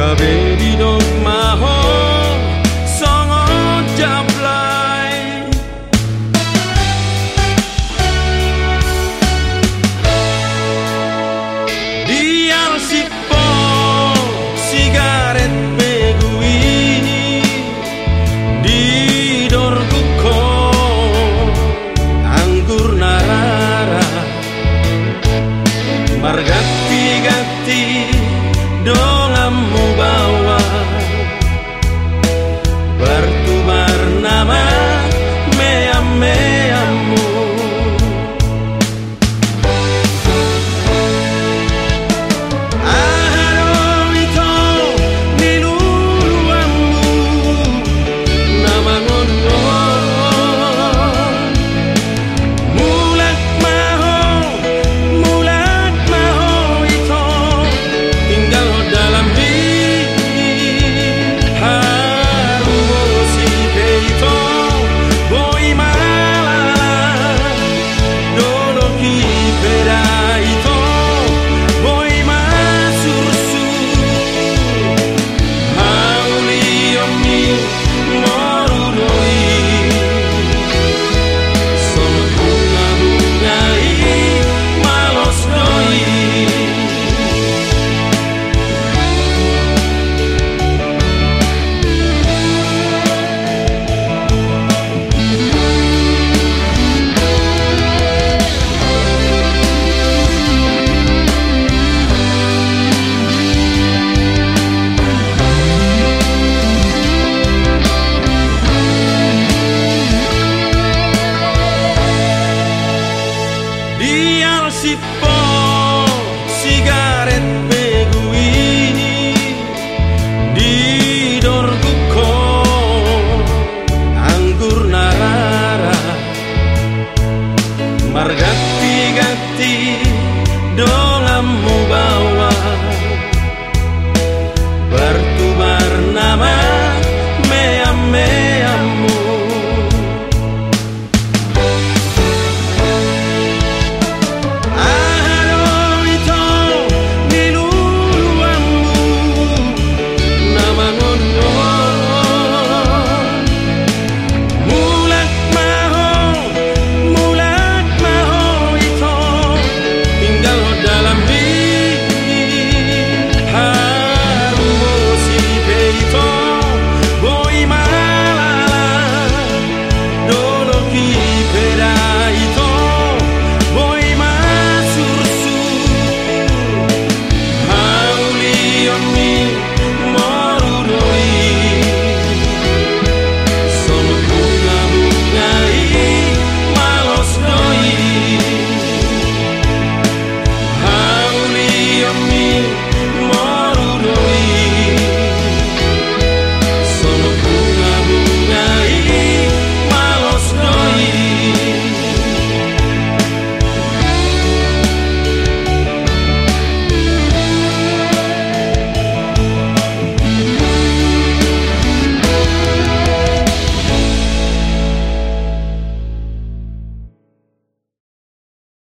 cabellino Dial si sigaret begui Di dorku ko anggur narara Margati-gati do.